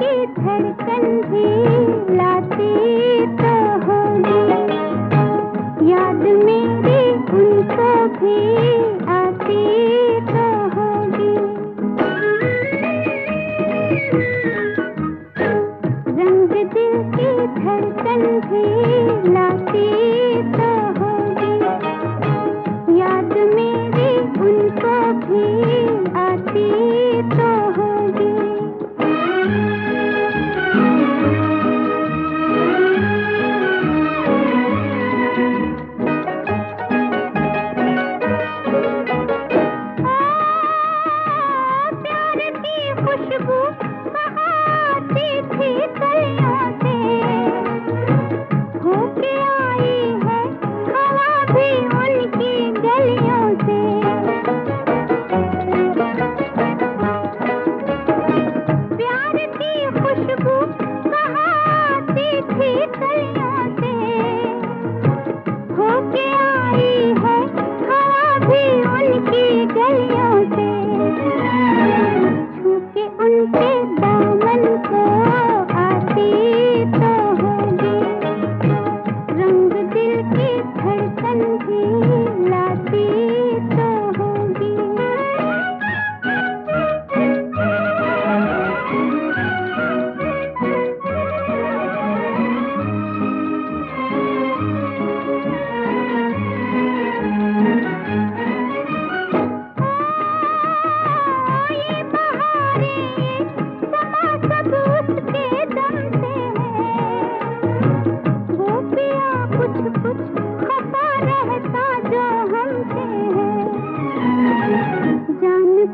भी लाती याद मेरी उनको भी आती रंग की धड़कन भी लाती याद मेरी उनको भी आती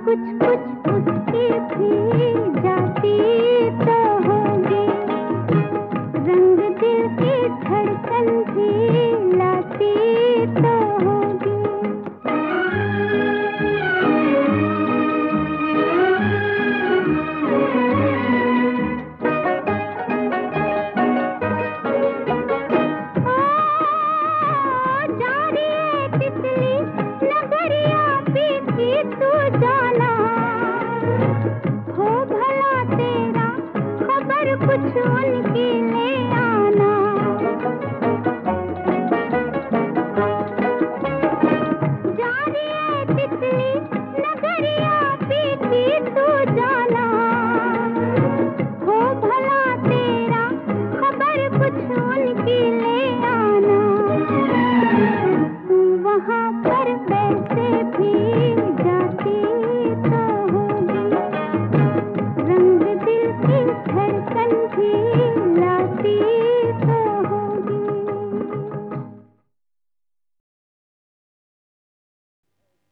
कुछ कुछ उसके भी जाती तो होगी। रंग दिल की धड़कन भी लाती तो के ले